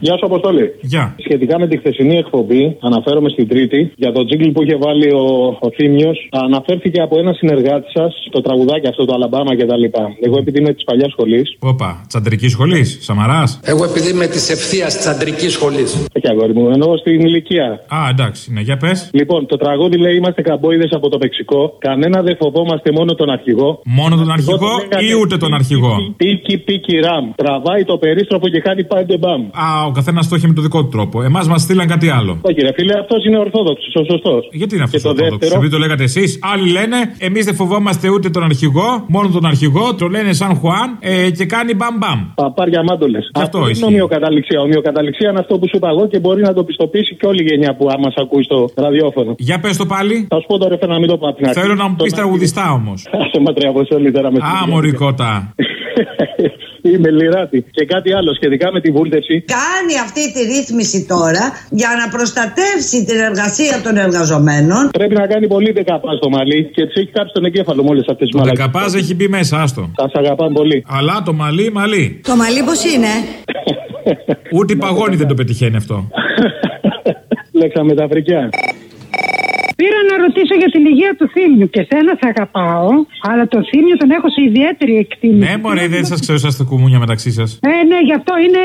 Γεια σου, Αποστόλη. Γεια. Σχετικά με τη χθεσινή εκπομπή, αναφέρομαι στην Τρίτη, για το τζίγκλ που είχε βάλει ο, ο Θήμιο, αναφέρθηκε από ένα συνεργάτη σα το τραγουδάκι αυτό, το Αλαμπάμα κτλ. Εγώ επειδή είμαι τη παλιά σχολή. Όπα, τσαντρική σχολή, Σαμαρά. Εγώ επειδή είμαι τη ευθεία τσαντρική σχολή. Όχι αγόρι μου, εννοώ στην ηλικία. Α, εντάξει, ναι, για πε. Λοιπόν, το τραγούδι λέει Είμαστε καμπόιδε από το Μεξικό. Κανένα δεν φοβόμαστε μόνο τον αρχηγό. Μόνο τον αρχηγό ή ούτε τον αρχηγό. Πίκι, πίκι, ραμ. Τραβάει το περίστροφο και κάνει πάντε μπαμ. Α, ο καθένα το έχει με το δικό του τρόπο. Εμάς μας στείλαν κάτι άλλο. Όχι, ρε φίλε, αυτός είναι ορθόδοξος, ο σωστός. Γιατί είναι αυτός Και ο το ορθόδοξος, δεύτερο- επειδή το λέγατε εσείς. Άλλοι λένε, εμείς δεν φοβόμαστε ούτε τον αρχηγό, μόνο τον αρχηγό, το λένε σαν Χουάν ε, και κάνει μπαμ μπαμ. Παπάρια μάντολες. Αυτό είναι ισχύει. ομοιοκαταληξία. Ομοιοκαταληξία είναι αυτό που σου είπα εγώ και μπορεί να το πιστοποιήσει και όλη η γενιά που άμα σε ακούει στο ραδιόφωνο. Για πες το πάλι. Θα σου πω τώρα, να μην το πω απ' την αρχή. Θέλω να μου Το πεις τραγουδιστά όμως. Άσε ματριά από όλη τώρα με Α, μωρικότα. Είμαι λιράτη. Και κάτι άλλο σχετικά με τη βούλτευση. κάνει αυτή τη ρύθμιση τώρα για να προστατεύσει την εργασία των εργαζομένων. Πρέπει να κάνει πολύ δεκαπά στο μαλλί και τη έχει κάψει τον εγκέφαλο με όλε αυτές τις Το μαλακίε. δεκαπάζ έχει μπει μέσα, άστο. Θα σε αγαπάμε πολύ. Αλλά το μαλλί, μαλλί. Το μαλλί πώς είναι; Ούτε η παγόνη δεν το πετυχαίνει αυτό. Λέξαμε τα φρικιά. Πήρα να ρωτήσω για την υγεία του θύμιου και σένα θα αγαπάω, αλλά το θύμιο τον έχω σε ιδιαίτερη εκτίμηση. Ναι, μωρέ, δεν σας ξέρω, είσαστε κουμούνια μεταξύ σας. Ε, ναι, γι' αυτό είναι,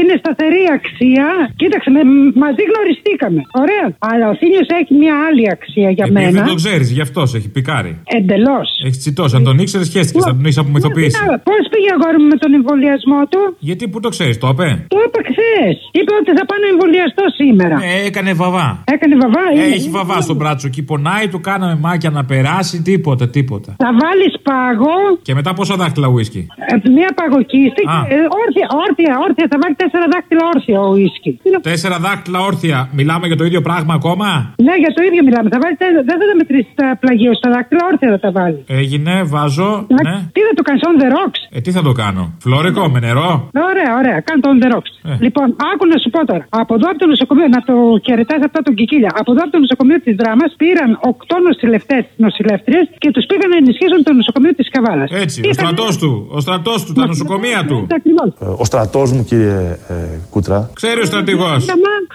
είναι σταθερή αξία. Κοίταξε, με, μαζί γνωριστήκαμε. Ωραία. Αλλά ο θύμιος έχει μια άλλη αξία για Επειδή μένα. δεν το ξέρεις, γι' αυτός σε έχει πικάρει. Εντελώς. Έχεις τσιτώσει. Αν τον ήξερες, χαίστηκες. Θα τον έχεις απομυθοποιήσει. Πώς πήγε αγόρι μου με τον εμβολιασμό του; Γιατί που το ξέρεις, το είπε; Το είπα χθες. Είπε ότι θα πάω να εμβολιαστώ σήμερα. Ε, έκανε βαβά. Έκανε βαβά. Ε, είναι- έχει βαβά στο μπράτσο. Εκεί πονάει, του κάναμε μάκια να περάσει. Τίποτα, τίποτα. Θα βάλεις πάγο, Και μετά πόσα δάχτυλα ουίσκι; ε, μία παγοκίστη. Α. Ε, όρθια, όρθια, όρθια. Θα βάλει τέσσερα δάχτυλα όρθια ο ίσκι. Τέσσερα δάχτυλα όρθια. Μιλάμε για το ίδιο πράγμα ακόμα; Ναι, για το ίδιο μιλάμε. Θα βάλεις, τε- δεν θα τα μετρήσεις τα πλαγίω, στα δάχτυλα όρθια θα τα βάλεις. Έγινε, βάζω. Ναι. Τι θα το κάνεις, on the rocks; Ε, τι θα το κάνω; Φλόρικο, με νερό; Ωραία, ωραία, κάνε το on the rocks. Ε. Λοιπόν, άκου να σου πω τώρα. Από εδώ από το νοσοκομείο, να το χαιρετά αυτά τον Κικίλια. Από εδώ από το νοσοκομείο της Δράμας πήραν οκτώ νοσηλευτές, νοσηλεύτριες και τους πήγαν να ενισχύσουν το νοσοκομείο της Καβάλας. Έτσι, ο στρατός του. Ο στρατός του, τα νοσοκομεία του. Ακριβώς. Ο στρατός μου, κύριε ε, Κούτρα, Ξέρει ο στρατηγός.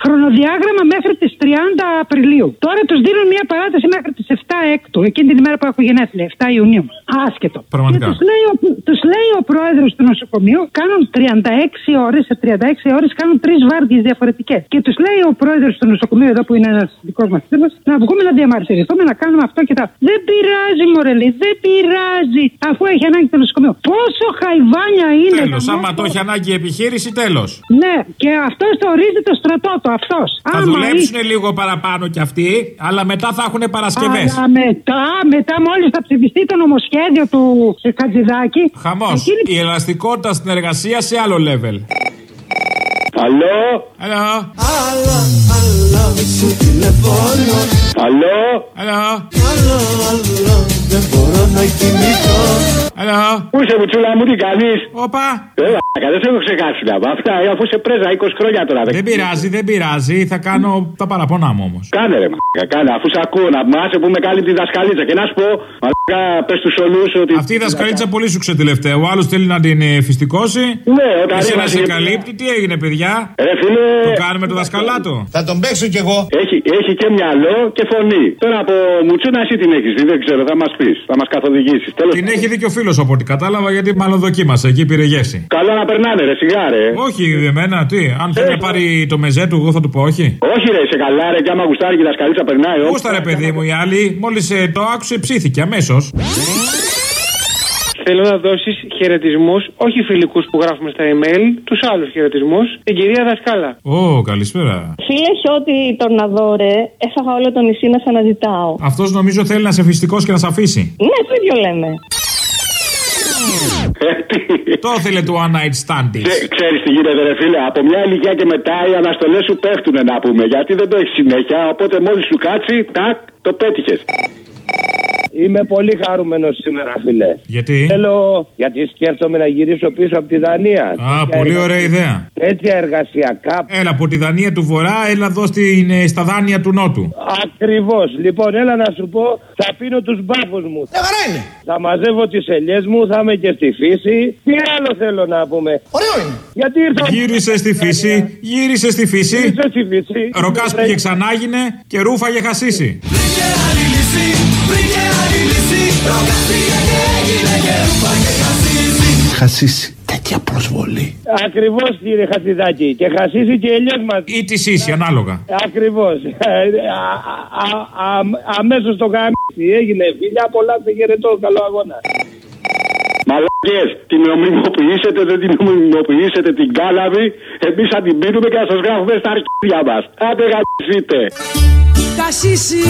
Χρονοδιάγραμμα μέχρι τις 30 Απριλίου. Τώρα τους δίνουν μια παράταση μέχρι τις 7 Έκτου, εκείνη την ημέρα που έχω γενέθλια, 7 Ιουνίου. Άσχετο. Πραγματικά. Και τους λέει, ο- τους λέει ο πρόεδρος του νοσοκομείου, κάνουν 36 ώρες, σε 36 ώρες κάνουν τρεις βάρδιες διαφορετικές. Και τους λέει ο πρόεδρος του νοσοκομείου, εδώ που είναι ένας δικός μας φίλο, να βγούμε να διαμαρτυρηθούμε, να κάνουμε αυτό και τα. Δεν πειράζει, Μωρελή, δεν πειράζει, αφού έχει ανάγκη το νοσοκομείο. Πόσο χαϊβάνια είναι. Τέλος. γαμώτο. Άμα το έχει ανάγκη η επιχείρηση, τέλος. Ναι, και αυτός το ορίζει το στρατό του, αυτός. Θα δουλέψουν λίγο παραπάνω κι αυτοί, αλλά μετά θα έχουν Παρασκευές. Αλλά μετά, μετά μόλις θα ψηφιστεί το νομοσχέδιο του ε, Χατζηδάκη. Χαμός. εκείνη- Η ελαστικότητα στην εργασία σε άλλο level. Αλλο, αλλο, αλλο, αλλο μισούμε να φορούμε. Αλλο, αλλο, αλλο, αλλο δεν φορούνε για μισό. Hello. Πού είσαι, Μουτσούλα μου, τι κάνεις; Όπα. Έλα, δεν σε έχω ξεχάσει να πω. Αυτά, ε, αφού σε πρέζα 20 χρόνια τώρα. Δεν πειράζει, δεν πειράζει. Θα κάνω τα παραπονά μου όμως. Κάνε ρε, μαλάκα, κάνε. Αφού σε ακούω να μάσε που με κάλυπτε τη δασκαλίτσα. Και να σου πω, μαλάκα, πες του όλου ότι. Αυτή η δασκαλίτσα πολύ σου ξετελευταία. Ο άλλος θέλει να την ε, φυστικώσει. Ναι, όταν Εσένα ήμασταν- σε καλύπτει. Τι έγινε, παιδιά; Ρε φίλε. Το κάνουμε το δασκαλάτο. θα τον παίξω κι εγώ. Έχει, έχει και μυαλό και φωνή. Τώρα από Μουτσούνα εσύ την έχεις δει, δεν ξέρω, θα μας πεις, θα μας καθοδηγήσεις. Τέλος Την έχει δει και ο φίλος από ό,τι κατάλαβα γιατί μάλλον δοκίμασε. Εκεί πήρε γεύση. Καλό να περνάνε, ρε, σιγά, ρε. Όχι, εμένα, τι. Αν θέλει να πάρει το μεζέ του, εγώ θα του πω όχι. Όχι, ρε, σε καλά, ρε, και άμα γουστάρει και η δασκαλίτσα περνάει. Πού στα ρε παιδί μου, η άλλη, μόλις το άκουσε, ψήθηκε αμέσως. Θέλω να δώσεις χαιρετισμούς, όχι φιλικούς που γράφουμε στα email, τους άλλους χαιρετισμούς, την κυρία Δασκάλα. Ω, καλησπέρα. Φίλε Χιώτη Τορναδόρε, έφαγα όλο το νησί να σε αναζητάω. Αυτός νομίζω θέλει να σε φυστικό και να σε αφήσει. Ναι, το ίδιο λέμε. Το ήθελε του one night stand της. Ξέρεις τι γίνεται, ρε φίλε. Από μια ηλικία και μετά οι αναστολές σου πέφτουν να πούμε. Γιατί δεν το έχεις συνέχεια. Οπότε μόλις σου κάτσει, τάκ, το πέτυχες. Είμαι πολύ χαρούμενος σήμερα, φίλε. Γιατί; Θέλω, γιατί σκέφτομαι να γυρίσω πίσω από τη Δανία. Α, πολύ ωραία ιδέα. Τέτοια εργασιακά. Έλα από τη Δανία του Βορρά, έλα εδώ στην, ε, στα δάνεια του Νότου. Ακριβώς. Λοιπόν, έλα να σου πω, θα πίνω τους μπάφου μου. είναι. Θα μαζεύω τις ελιές μου, θα είμαι και στη φύση. Τι άλλο θέλω να πούμε; Ωραίο είναι. Γιατί ήρθα. Γύρισε στη φύση, γύρισε στη φύση. Γύρισε στη φύση. Ροκάς πήγε ξανάγινε και ρούφαγε χασίσει. Χασίσει. Τέτοια προσβολή. Ακριβώς κύριε Χατζηδάκη. Και χασίσει και ελιές μας. Ή τη ίση, ανάλογα. Ακριβώς. Αμέσως το γάμι έγινε. Φιλιά πολλά σε χαιρετώ. Καλό αγώνα. Μαλακές, την νομιμοποιήσετε, δεν την νομιμοποιήσετε την κάλαβη. Εμείς θα την πίνουμε και θα σας γράφουμε στα αρχίδια μας. Άντε γαμπηθείτε. Κασίσει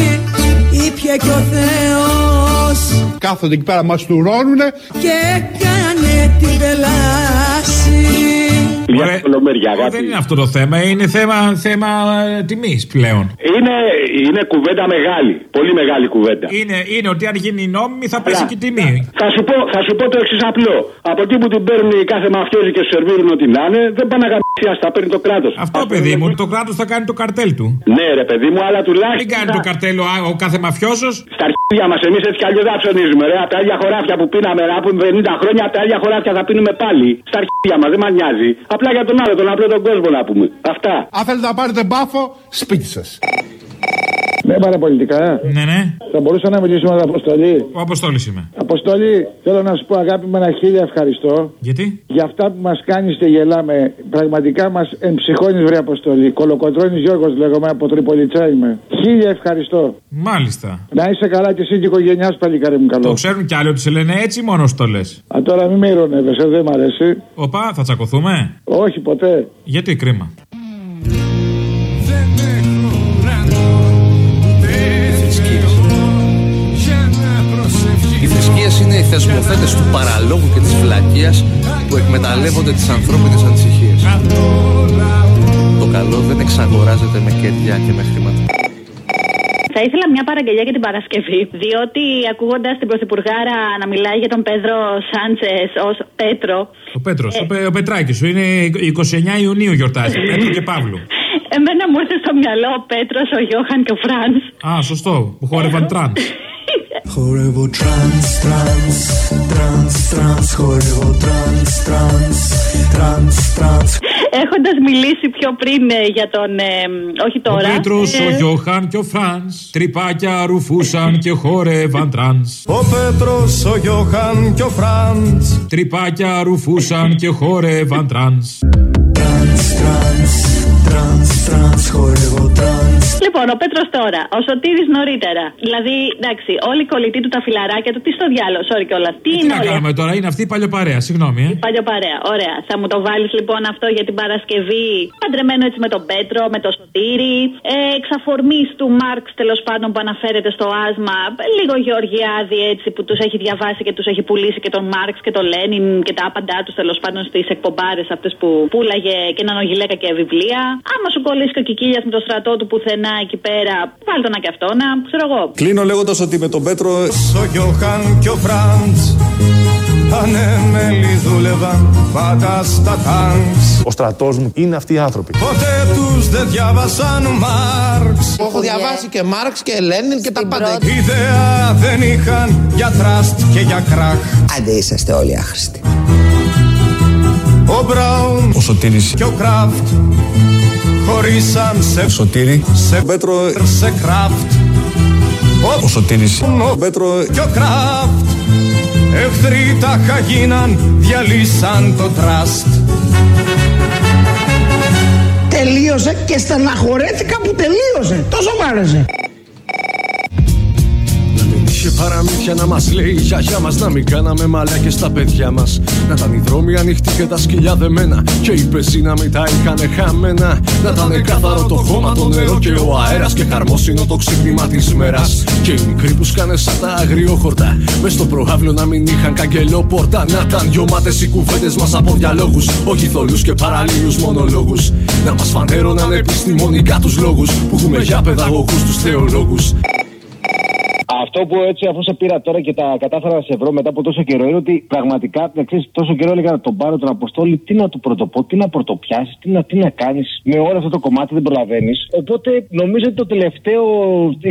ήπια και ο Θεός Κάθονται εκεί πέρα, μας τουρώνουνε. και έκανε την πελάση Για Ωραία. κολομέρια, Ε, αγάπη. Δεν είναι αυτό το θέμα, είναι θέμα, θέμα τιμής πλέον. Είναι, είναι κουβέντα μεγάλη. Πολύ μεγάλη κουβέντα. Είναι, είναι ότι αν γίνει νόμιμη θα πέσει και η τιμή. Θα σου, πω, θα σου πω το εξής απλό. Από εκεί που την παίρνει κάθε μαφιόζη και σου σερβίρουν ό,τι να είναι, δεν πάνε να γαμπήσει, τα παίρνει το κράτος. Αυτό παιδί μου, το κράτος θα κάνει το καρτέλ του. Ναι, ρε παιδί μου, αλλά τουλάχιστον. Μην κάνει το καρτέλ ο, ο κάθε μαφιόζο. Στα αρχίδια μας, εμείς έτσι κι αλλιώς δεν ψωνίζουμε. Ρε. Από τα ίδια χωράφια που πίναμε ρε, από 50 χρόνια, από τα ίδια χωράφια θα πίνουμε πάλι. Στα αρχίδια μας, δεν μας νοιάζει. Απλά για τον άλλο, τον απλό τον κόσμο να πούμε. Αυτά. Αν θέλετε να πάρετε μπάφο, σπίτι σας. Ναι, παραπολιτικά. Ναι, ναι. Θα μπορούσα να μιλήσω με την Αποστολή. Ο Αποστόλης είμαι. Αποστολή, θέλω να σου πω αγάπη με ένα χίλια ευχαριστώ. Γιατί; Για αυτά που μας κάνεις και γελάμε. Πραγματικά μας εμψυχώνεις, βρε Αποστολή. Κολοκοτρώνεις Γιώργος, λέγομαι από Τριπολιτσά είμαι. Χίλια ευχαριστώ. Μάλιστα. Να είσαι καλά και εσύ και η οικογένειά σου, παλικάρι μου καλό. Το ξέρουν κι άλλοι ότι σε λένε έτσι, μόνο σου το λες. Α, τώρα μην με ηρωνεύεσαι, δεν μ' αρέσει. Οπα, θα τσακωθούμε; Όχι, ποτέ. Γιατί κρίμα. Είναι οι θεσμοθέτες του παραλόγου και της φυλακίας που εκμεταλλεύονται τις ανθρώπινες ανησυχίες. Το καλό δεν εξαγοράζεται με γρόσια και με χρήματα. Θα ήθελα μια παραγγελία για την Παρασκευή, διότι ακούγοντας την Πρωθυπουργάρα να μιλάει για τον Πέδρο Σάντσες ως Πέτρο. Ο Πέτρος, ο, Πε, ο Πετράκης σου είναι 29 Ιουνίου γιορτάζει. Πέτρο και Παύλου. Εμένα μου ήρθε στο μυαλό ο Πέτρος, ο Γιώχαν και ο Φρανς. Α, σωστό. Που χόρευαν τραν. Χορεύω trance, trance, trance, trance Χορεύω trance, trance, τρανς, τρανς Έχοντας μιλήσει πιο πριν ε, για τον. ε, όχι Ο τώρα. Πέτρος, ε, ο Γιώχαν και ο Φρανς. Τρυπάκια ρουφούσαν και χόρευαν trance. Ο Πέτρος, ο Γιώχαν και ο Φρανς Τρυπάκια ρουφούσαν και χόρευαν trance. Trance, trance, trance, trance Χορεύω trance Λοιπόν, ο Πέτρος τώρα, ο Σωτήρης νωρίτερα. Δηλαδή, εντάξει, όλοι οι κολλητοί του τα φιλαράκια του, τι στο διάλογο, sorry κιόλας. Τι Τι είναι να όλοι. κάνουμε τώρα, είναι αυτή η παλιοπαρέα, συγγνώμη, ε. Παλιό παρέα, ωραία. Θα μου το βάλεις λοιπόν αυτό για την Παρασκευή. Παντρεμένο έτσι με τον Πέτρο, με τον Σωτήρη. Ε, Εξαφορμής του Μάρξ τέλος πάντων που αναφέρεται στο άσμα. Λίγο Γεωργιάδη έτσι που τους έχει διαβάσει και τους έχει πουλήσει και τον Μάρξ και τον Λένιν και τα άπαντά τους τέλος πάντων στις εκπομπάρες αυτές που πούλαγε και έναν ογιλέκα και βιβλία. Άμα σου κολλήσει και ο Κικίλιας με το στρατό του πουθενά εκεί πέρα, βάλτε να και αυτό να ξέρω εγώ. Κλείνω λέγοντας ότι με τον Πέτρο Ο Γιώχαν και ο Φραντς Ανέμελοι δούλευαν πάντα στα τάγκς Ο στρατός μου είναι αυτοί οι άνθρωποι. Ποτέ τους δεν διάβασαν Μάρξ Έχω διαβάσει και Μάρξ και Λένιν και τα πάντα. Ιδέα δεν είχαν για τραστ και για κράχ Άντε είσαστε όλοι άχρηστοι. Ο Μπράουν Ο Σωτήρης. και ο Κράφτ Χωρίσαν σε Σωτήρη. σε Πέτρο σε Κράφτ Ο Σωτήρης. Ο Πέτρο και ο Κράφτ Εχθροί τα χαγίναν, διαλύσαν το τραστ Τελείωσε και στεναχωρέθηκα που τελείωσε. Τόσο μ' άρεσε. Να μην είχε παραμύθια να μας λέει η γιαγιά μας Να μην κάναμε μαλλιά και στα παιδιά μας. Να ήταν οι δρόμοι ανοιχτοί και τα σκυλιά δεμένα Και οι πεζοί να μην τα είχανε χαμένα. Να ήταν καθαρό το χώμα, το νερό και ο αέρας Και χαρμόσυνο το ξύπνημα της μέρας. Και οι μικροί που σκάνε σαν τα αγριόχορτα Μες στο προάβλιο να μην είχαν καγκελόπορτα Να ήταν γιωμάτες οι κουβέντες μας από διαλόγους Όχι θολούς και παραλίους μονολόγους. Να μας φανέρωναν επιστημονικά τους λόγους Που έχουμε για παιδαγωγούς τους θεολόγους Αυτό που έτσι, αφού σε πήρα τώρα και τα κατάφερα να σε βρω μετά από τόσο καιρό, είναι ότι πραγματικά ξέρεις, τόσο καιρό έλεγα να τον πάρω τον Αποστόλη, τι να του πρωτοπώ, τι να πρωτοπιάσεις, τι να, τι να κάνεις. Με όλο αυτό το κομμάτι δεν προλαβαίνεις. Οπότε νομίζω ότι το τελευταίο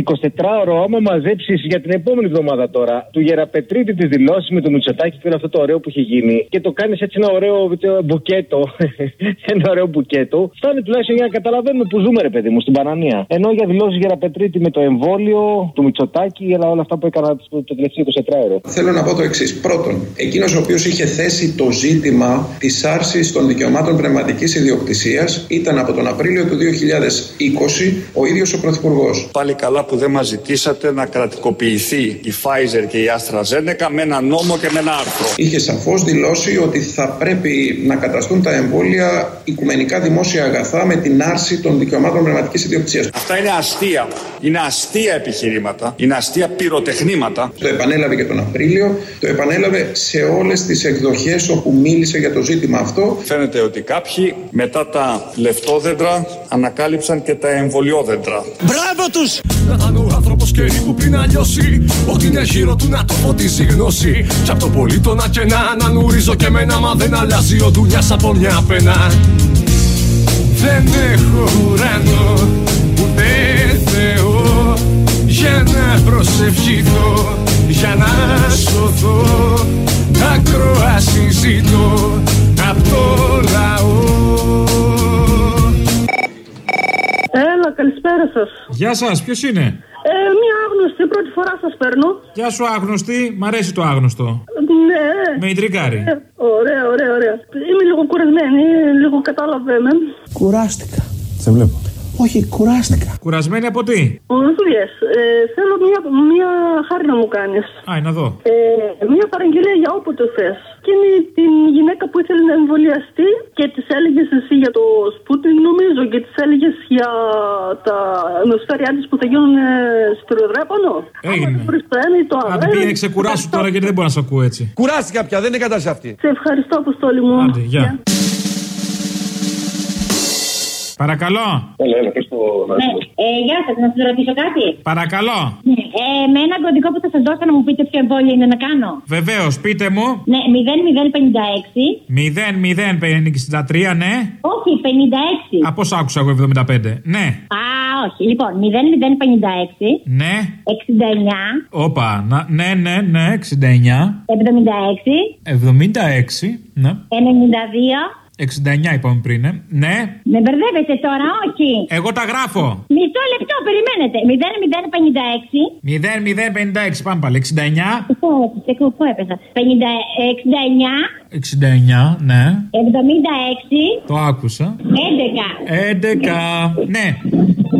24ωρο, άμα μαζέψεις για την επόμενη εβδομάδα τώρα, του Γεραπετρίτη τη δηλώσεις με το Μητσοτάκι και όλο αυτό το ωραίο που έχει γίνει και το κάνεις έτσι ένα ωραίο ε, μπουκέτο. ένα ωραίο μπουκέτο. Φτάνει τουλάχιστον για να καταλαβαίνουμε που ζούμε, ρε παιδί μου, στην Πανανία. Ενώ για δηλώσεις Γεραπετρίτη με το εμβόλιο του Μητσοτάκι, αλλά όλα αυτά που έκανα το το τελευταίο 24ωρο. Θέλω να πω το εξής. Πρώτον, εκείνος ο οποίος είχε θέσει το ζήτημα της άρσης των δικαιωμάτων πνευματικής ιδιοκτησίας ήταν από τον Απρίλιο του 2020 ο ίδιος ο Πρωθυπουργός. Πάλι καλά που δεν μας ζητήσατε να κρατικοποιηθεί η Pfizer και η AstraZeneca με ένα νόμο και με ένα άρθρο. Είχε σαφώς δηλώσει ότι θα πρέπει να καταστούν τα εμβόλια οικουμενικά δημόσια αγαθά με την άρση των δικαιωμάτων πνευματικής ιδιοκτησίας. Αυτά είναι αστεία. Είναι αστεία επιχειρήματα. Είναι αστεία πυροτεχνήματα. Το επανέλαβε και τον Απρίλιο, το επανέλαβε σε όλες τις εκδοχές όπου μίλησε για το ζήτημα αυτό. Φαίνεται ότι κάποιοι μετά τα λεφτόδεντρα ανακάλυψαν και τα εμβολιόδεντρα. Μπράβο τους! Να ήταν ο άνθρωπος καιρή που πριν αλλιώσει. Ότι είναι γύρω του να το φωτίζει γνώση. Κι απ' το πολίτονα και να ανουρίζω και μένα. Μα δεν αλλάζει ο δουλειάς από μια πένα. Δεν έχω ουρανό ούτε Θεό για να προσευχηθώ, για να σωθώ. Ακροάση ζητώ απ' το λαό. Έλα, καλησπέρα σας. Γεια σας, ποιος είναι; Ε, μία άγνωστη, πρώτη φορά σας παίρνω. Γεια σου, άγνωστη. Μ' αρέσει το άγνωστο. Ναι. Με ιντρικάρει. Ε, ωραία, ωραία, ωραία. Είμαι λίγο κουρασμένη, λίγο κατάλαβε με. Κουράστηκα. Σε βλέπω. Όχι, κουράστηκα. Κουρασμένη από τι; Δουλειές. Ε, θέλω μία, μία χάρη να μου κάνεις. Α, να δω. Ε, μία παραγγελία για όποτε θες. Και είναι την γυναίκα που ήθελε να εμβολιαστεί και της έλεγες εσύ για το Σπούτιν, νομίζω, και της έλεγες για τα νοσφαίρια της που θα γίνουν ε, σπυροδρέπανο. Έγινε. Βρεις το ένα ή το άλλο. Άντε Ε, πήγαινε ξεκουράσου τώρα γιατί δεν μπορώ να σε ακούω έτσι. Κουράστηκα πια, δεν είναι κατάσταση αυτή. Σε ευχαριστώ, Αποστόλη μου. Άντε, γεια. Παρακαλώ. Έλα, έλα, πες το να Ναι, ε, γεια σας, να σας ρωτήσω κάτι. Παρακαλώ. Ναι, ε, με ένα κωδικό που θα σας δώσω να μου πείτε ποιο εμβόλιο είναι να κάνω. Βεβαίως, πείτε μου. Ναι, 0056. 0063, ναι. Όχι, 56. Α, πώ άκουσα εγώ 75. Ναι. Α, όχι. Λοιπόν, 0056. Ναι. 69. Όπα. να- Ναι, ναι, ναι. 69. 76. 76. Ναι. 92. 69 είπαμε πριν. ε. Ναι. Με μπερδεύετε τώρα, όχι. Εγώ τα γράφω. Μισό λεπτό, περιμένετε. 0056. 0056. Πάμε πάλι. 69. Πού, πού, πού έπεσα. 50, 69. 69. Ναι. 76. Το άκουσα. 11. 11. Ναι.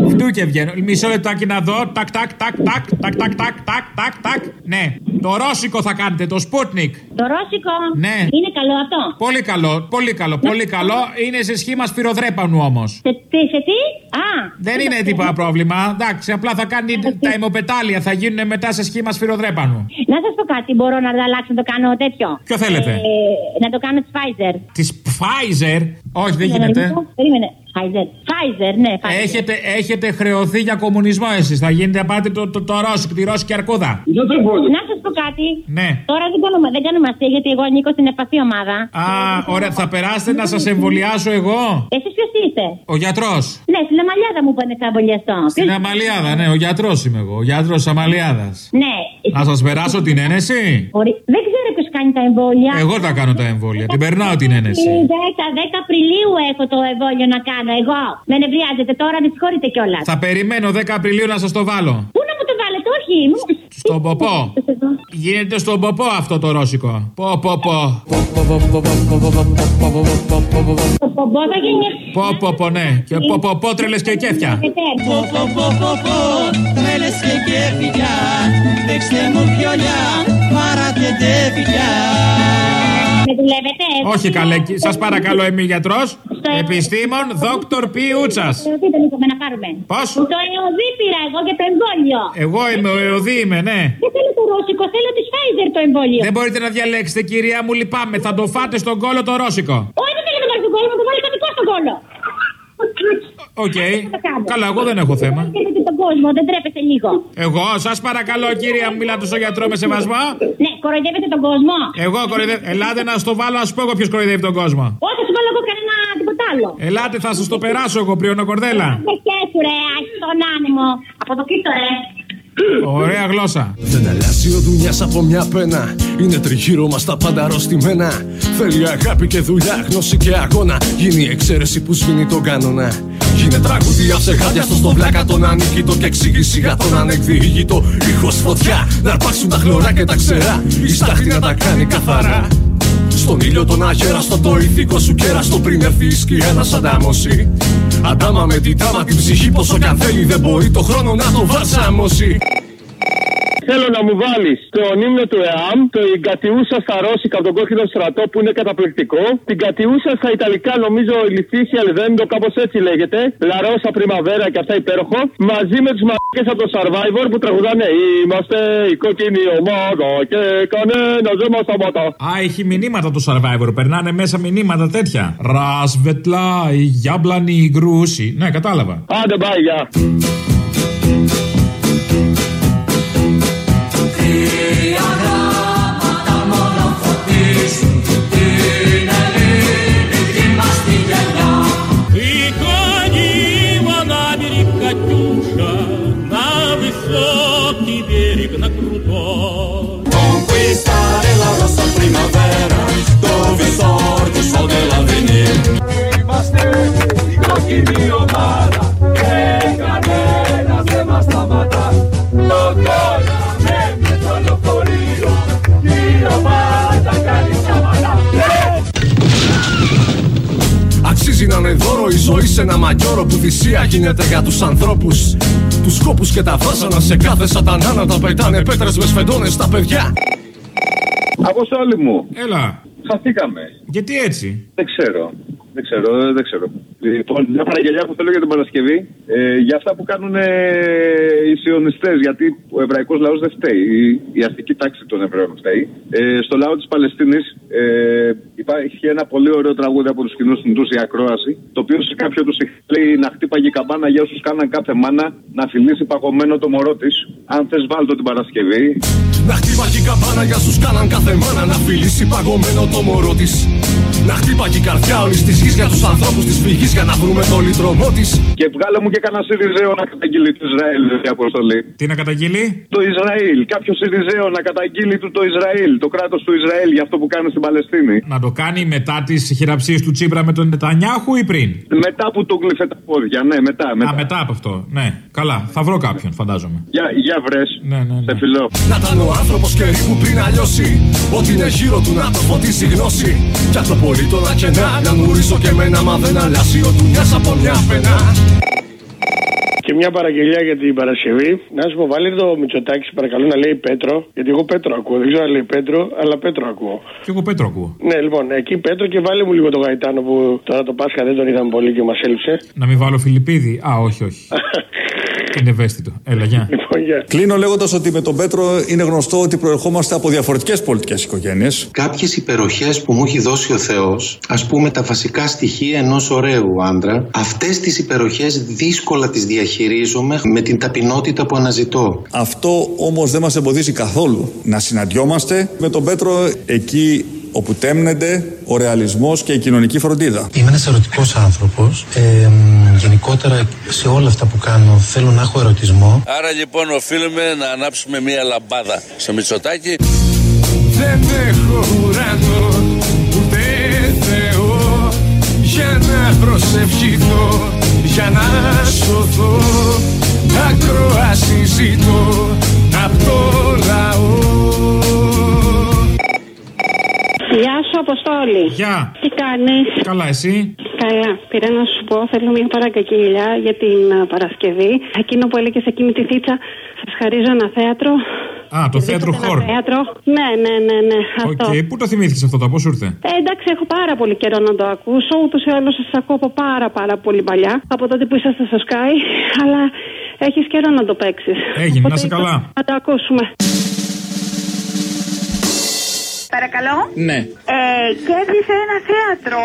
Φτού και βγαίνω. Μισό λεπτάκι να δω. Τάκ, τάκ, τάκ, τάκ, τάκ, τάκ, τάκ, τάκ, τάκ, τάκ. Ναι. Το ρώσικο θα κάνετε, το Sputnik. Το ρώσικο; Ναι. Είναι καλό αυτό; Πολύ καλό, πολύ καλό, πολύ καλό. Είναι σε σχήμα σφυροδρέπανου όμως. Σε, τι, σε τι; Α. Δεν είναι τίποτα πρόβλημα. Εντάξει, απλά θα κάνει τα αιμοπετάλια, θα γίνουν μετά σε σχήμα σφυροδρέπανου. Να σας πω κάτι, μπορώ να αλλάξω να το κάνω τέτοιο; Ποιο θέλετε; Ε, να το κάνω της Pfizer. Της Pfizer; Όχι, δεν Περίμενε, γίνεται. λίγο. Περίμενε. Pfizer. Pfizer, ναι, Pfizer. Έχετε, έχετε χρεωθεί για κομμουνισμό εσείς. Θα γίνετε να πάτε το, το, το ρώσικο, τη ρώσικη αρκούδα. Να σας πω κάτι. Ναι. Τώρα δεν κάνουμε, δεν κάνουμε αστεία γιατί εγώ ανήκω στην επαφή ομάδα. Α, ωραία, θα περάσετε να σας εμβολιάσω εγώ; Εσείς ποιος είστε; Ο γιατρός. Ναι, στην Αμαλιάδα μου είπανε θα εμβολιαστώ. Στην Αμαλιάδα, ναι, ο γιατρός είμαι εγώ. Ο γιατρός της Αμαλιάδας. Ναι. Να σας περάσω την ένεση; Μπορεί- Δεν ξέρω ποιο κάνει τα εμβόλια. Εγώ τα κάνω τα εμβόλια. Την περνάω την ένεση. 10, 10 Απριλίου έχω το εμβόλιο να κάνω. Εγώ. Με νευριάζετε τώρα, με συγχωρείτε κιόλας. Θα περιμένω 10 Απριλίου να σας το βάλω. Πού να μου το βάλετε, όχι. μου- Στον ποπό. Γίνεται στον ποπό αυτό το ρώσικο. Πο, πο, πο. Το πομπό θα γίνει. Πο, πο, πο, ναι. Και πο, πο, πο, τρελες και κέφια. Πω πω πω πω πω Τρέλες και κέφια Δέξτε μου πιολιά Μαράτε φιλιά Με δουλεύετε. Όχι καλέ, σας παρακαλώ, είμαι γιατρός. Επιστήμον, δόκτωρ Πιούτσα. Τι δεν είπαμε να πάρουμε. Πώς; Τον ΕΟΔΥ πήρα εγώ για το εμβόλιο. Εγώ είμαι ο ΕΟΔΥ, είμαι, ναι. Δεν θέλω το ρώσικο, θέλω της Pfizer το εμβόλιο. Δεν μπορείτε να διαλέξετε, κυρία μου, λυπάμαι. Θα το φάτε στον κώλο το ρώσικο. Όχι, δεν θέλω να το βάλει στον κώλο, να το βάλει το δικό στον κώλο. ΟΚ. Καλά, εγώ δεν έχω θέμα. Γιατί τον κόσμο, δεν τρέπεστε λίγο. Εγώ, σας παρακαλώ, κύριε, μου μιλάτε στο γιατρό με σεβασμό. Ναι, κοροϊδεύετε τον κόσμο. Εγώ κοροϊδεύω. Ελάτε να στο βάλω, να σου πω εγώ ποιος κοροϊδεύει τον κόσμο. Όχι, θα σου βάλω εγώ κανένα τίποτα άλλο. Ελάτε, θα σας το περάσω εγώ, πριονο κορδέλα. Δεν σκέφου, ρε, άχι τον άνεμο. Από το κοίτο, ρε. Ωραία γλώσσα. Δεν αλλάζει ο δουλειάς από μια πένα. Είναι τριγύρω μας τα πάντα αρρωστημένα. Θέλει αγάπη και δουλειά, γνώση και αγώνα. Γίνει η εξαίρεση που σβήνει τον κανόνα. Γίνε τραγουδία ψεγάδια στο στο βλάκα τον ανίκητο και εξήγηση για τον ανεκδιήγητο. Ήχος φωτιά, να αρπάξουν τα χλωρά και τα ξερά. Η στάχτη να τα κάνει καθαρά. Στον ήλιο τον αγέραστο το ηθικό σου κέραστο πριν έρθει η σκιά να σ' αντάμωση. Αντάμα με την τάμα την ψυχή πόσο κι αν θέλει δεν μπορεί το χρόνο να το βαλσάμωσει. Θέλω να μου βάλεις τον ύμνο του ΕΑΜ, το η κατιούσα στα Ρώσικα από τον κόκκινο στρατό που είναι καταπληκτικό, την κατιούσα στα Ιταλικά νομίζω η Λιθίση Αλδέντο, κάπως έτσι λέγεται, Λαρόσα Πριμαβέρα και αυτά υπέροχο, μαζί με τους μαρκέ από το Survivor που τραγουδάνε Είμαστε η κόκκινη ομάδα και κανένας δεν μας σταματά. Α, έχει μηνύματα το survivor. Περνάνε μέσα μηνύματα τέτοια. Ρασβετλά, η γιάμπλανη, η γκρούση. Ναι, κατάλαβα. Άντε πάει, γεια. Σε ένα μαγιόρο που θυσία γίνεται για τους ανθρώπους Τους σκόπους και τα βάσανα σε κάθε σατανά να τα πετάνε πέτρες με σφεντώνες στα παιδιά Αποστόλη μου. Έλα. Χαθήκαμε. Γιατί έτσι; Δεν ξέρω. Δεν ξέρω, ε, δεν ξέρω. Λοιπόν, μια παραγγελιά που θέλω για την Παρασκευή. Ε, για αυτά που κάνουν ε, οι σιωνιστές. Γιατί ο εβραϊκός λαός δεν φταίει. Η, η αστική τάξη των Εβραίων φταίει. Ε, στο λαό της Παλαιστίνης ε, υπάρχει ένα πολύ ωραίο τραγούδι από τους κοινούς του η Ακρόαση. Το οποίο σε κάποιο τους λέει να χτύπαγε η καμπάνα για όσους κάναν κάθε μάνα να φιλήσει παγωμένο το μωρό της. Αν θες, βάλτο την Παρασκευή. Να χτύπαγε η καμπάνα για σου κάναν κάθε μάνα Να φιλήσει παγωμένο το μωρό της. Να χτύπαγε η καρδιά όλης της γης για τους ανθρώπους της φυγής Για να βρούμε το λιτρωμό της. Και βγάλε μου και κανένα Σιριζέο να καταγγείλει το Ισραήλ, η αποστολή. Τι να καταγγείλει; Το Ισραήλ. Κάποιος Σιριζέο να καταγγείλει του το Ισραήλ, το κράτος του Ισραήλ για αυτό που κάνει στην Παλαιστίνη. Να το κάνει μετά τις χειραψίες του Τσίπρα με τον Νετανιάχου ή πριν; Μετά που του γλυφε τα πόδια, ναι, μετά. μετά. Α, μετά από αυτό. Ναι, καλά. Θα βρω κάποιον, φαντάζομαι. Για, για βρες. Ναι, ναι, ναι. Σε φιλό. Να ήταν ο άνθρωπος καιρή που πριν αλλιώσει. Ό,τι είναι γύρω του να το φωτίσει γνώση. Κι αυτό πολύ τώρα και να, να νουρίσω και εμένα. Μα δεν αλλάζει ο δουλειά από μια πενά. Και μια παραγγελία για την Παρασκευή. Να σου πω, βάλει το Μητσοτάκι, σε παρακαλώ να λέει Πέτρο. Γιατί εγώ Πέτρο ακούω. Δεν ξέρω αν λέει Πέτρο, αλλά Πέτρο ακούω. Και εγώ Πέτρο ακούω. Ναι, λοιπόν, εκεί Πέτρο και βάλε μου λίγο το Γαϊτάνο που τώρα το Πάσχα δεν τον είδαμε πολύ και μας έλειψε. Να μην βάλω Φιλιππίδη. Α, όχι, όχι. Είναι ευαίσθητο. Έλα, γεια. Κλείνω λέγοντας ότι με τον Πέτρο είναι γνωστό ότι προερχόμαστε από διαφορετικές πολιτικές οικογένειες. Κάποιες υπεροχές που μου έχει δώσει ο Θεός, ας πούμε τα βασικά στοιχεία ενός ωραίου άντρα, αυτές τις υπεροχές δύσκολα τις διαχειρίζομαι με την ταπεινότητα που αναζητώ. Αυτό όμως δεν μας εμποδίζει καθόλου να συναντιόμαστε με τον Πέτρο εκεί όπου τέμνεται ο ρεαλισμός και η κοινωνική φροντίδα. Είμαι ένας ερωτικός άνθρωπος. Ε, μ, γενικότερα σε όλα αυτά που κάνω θέλω να έχω ερωτισμό. Άρα λοιπόν οφείλουμε να ανάψουμε μία λαμπάδα στο Μητσοτάκι. Δεν έχω ουρανό ούτε Θεό για να προσευχηθώ, για να σωθώ. Ακροάση ζητώ απ' το λαό. Αποστόλη. Γεια. Τι κάνεις; Καλά, εσύ; Καλά. Πήρα να σου πω, θέλω μια παραγγελία για την α, Παρασκευή. Εκείνο που έλεγες σε εκείνη τη θείτσα, σας χαρίζω ένα θέατρο. Α, το θέατρο Ένα χορ. θέατρο. Ναι, ναι, ναι, ναι. Αυτό. ΟΚ, πού το θυμήθηκες αυτό, το πώς ήρθε; Ε, εντάξει, έχω πάρα πολύ καιρό να το ακούσω. Ούτως ή άλλως σας ακούω από πάρα πάρα πολύ παλιά. Από τότε που είσαστε στο ΣΚΑΪ. Αλλά έχεις καιρό να το παίξεις. Έγινε, να είσαι καλά. Να το ακούσουμε. Παρακαλώ. Ναι. Ε, κέρδισε ένα θέατρο.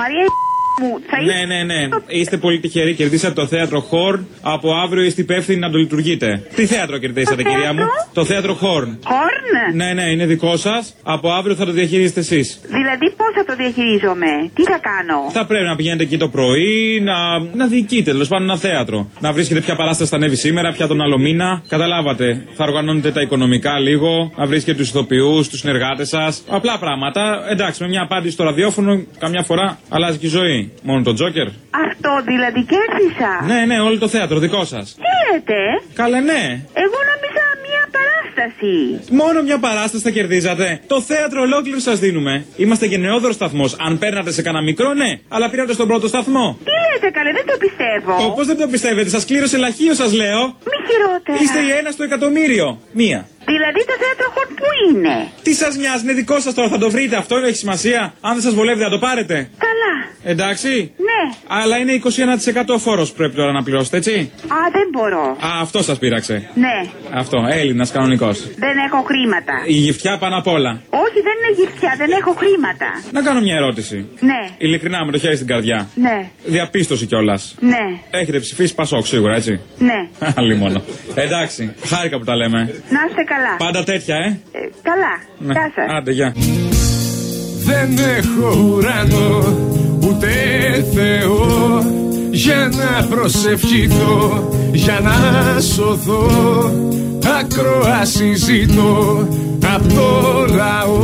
Μαρία μου. Θα Ναι, ναι, ναι. Είστε πολύ τυχεροί. Κερδίσατε το θέατρο Χόρν. Από αύριο είστε υπεύθυνοι να το λειτουργείτε. Τι θέατρο κερδίσατε, Το κυρία μου; θέατρο; Το θέατρο Χόρν. Χόρν; Ναι, ναι, είναι δικό σας. Από αύριο θα το διαχειρίζετε εσείς. Δηλαδή πώς θα το διαχειρίζομαι, τι θα κάνω; Θα πρέπει να πηγαίνετε εκεί το πρωί, να, να διοικείτε τέλος πάντων ένα θέατρο. Να βρίσκετε ποια παράσταση θα ανέβει σήμερα, ποια τον άλλο μήνα. Καταλάβατε. Θα οργανώνετε τα οικονομικά λίγο, να βρίσκετε τους ηθοποιούς, τους συνεργάτες σας. Απλά πράγματα. Εντάξει, με μια απάντηση στο ραδιόφωνο, καμιά φορά αλλάζει και η ζωή. Μόνο το Τζόκερ; Αυτό δηλαδή κέρδισα. Ναι, ναι, όλο το θέατρο δικό σας. Τι λέτε; Καλέ, ναι. Εγώ νόμιζα μία παράσταση. Μόνο μια παράσταση θα κερδίζατε. Το θέατρο ολόκληρο σας δίνουμε. Είμαστε γενναιόδωρο σταθμός. Αν παίρνατε σε κανένα μικρό, ναι. Αλλά πήρατε στον πρώτο σταθμό. Τι λέτε καλέ, δεν το πιστεύω. Όπως δεν το πιστεύετε, σας κλήρωσε λαχείο, σας λέω. Μη χειρότερα. Είστε η ένα στο εκατομμύριο. Μία. Δηλαδή το θέατρο χορ που είναι; Τι σας νοιάζει, είναι δικό σας τώρα, θα το βρείτε. Αυτό έχει σημασία. Αν δεν σας βολεύει, θα το πάρετε. Καλά. Εντάξει. Ναι. Αλλά είναι 21% φόρος που πρέπει τώρα να πληρώσετε, έτσι; Α, δεν μπορώ. Α, αυτό σας πείραξε. Ναι, Αυτό, Έλληνας κανονικός. δεν έχω χρήματα. Η γυφτιά πάνω απ' όλα. Όχι, δεν είναι γυφτιά, δεν έχω χρήματα. Να κάνω μια ερώτηση. Ναι, Ειλικρινά, με το χέρι στην καρδιά. ναι, Διαπίστωση κιόλας. ναι, Έχετε ψηφίσει Πασόκ σίγουρα, έτσι; ναι. Άλλη μόνο. Εντάξει, χάρηκα που τα λέμε. Να είστε καλά. Πάντα τέτοια, ε; Ε, καλά. Ναι. Γεια σας. Άντε, γεια. Δεν έχω ουρανό ούτε Θεό για να προσευχηθώ, για να σωθώ ακροαση ζητώ απ' το λαό